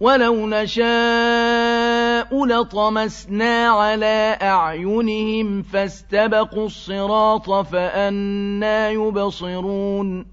وَلَوْ نَشَاءُ لَطَمَسْنَا عَلَىٰ أَعْيُنِهِمْ فَاسْتَبَقُوا الصِّرَاطَ فَأَنَّىٰ يُبْصِرُونَ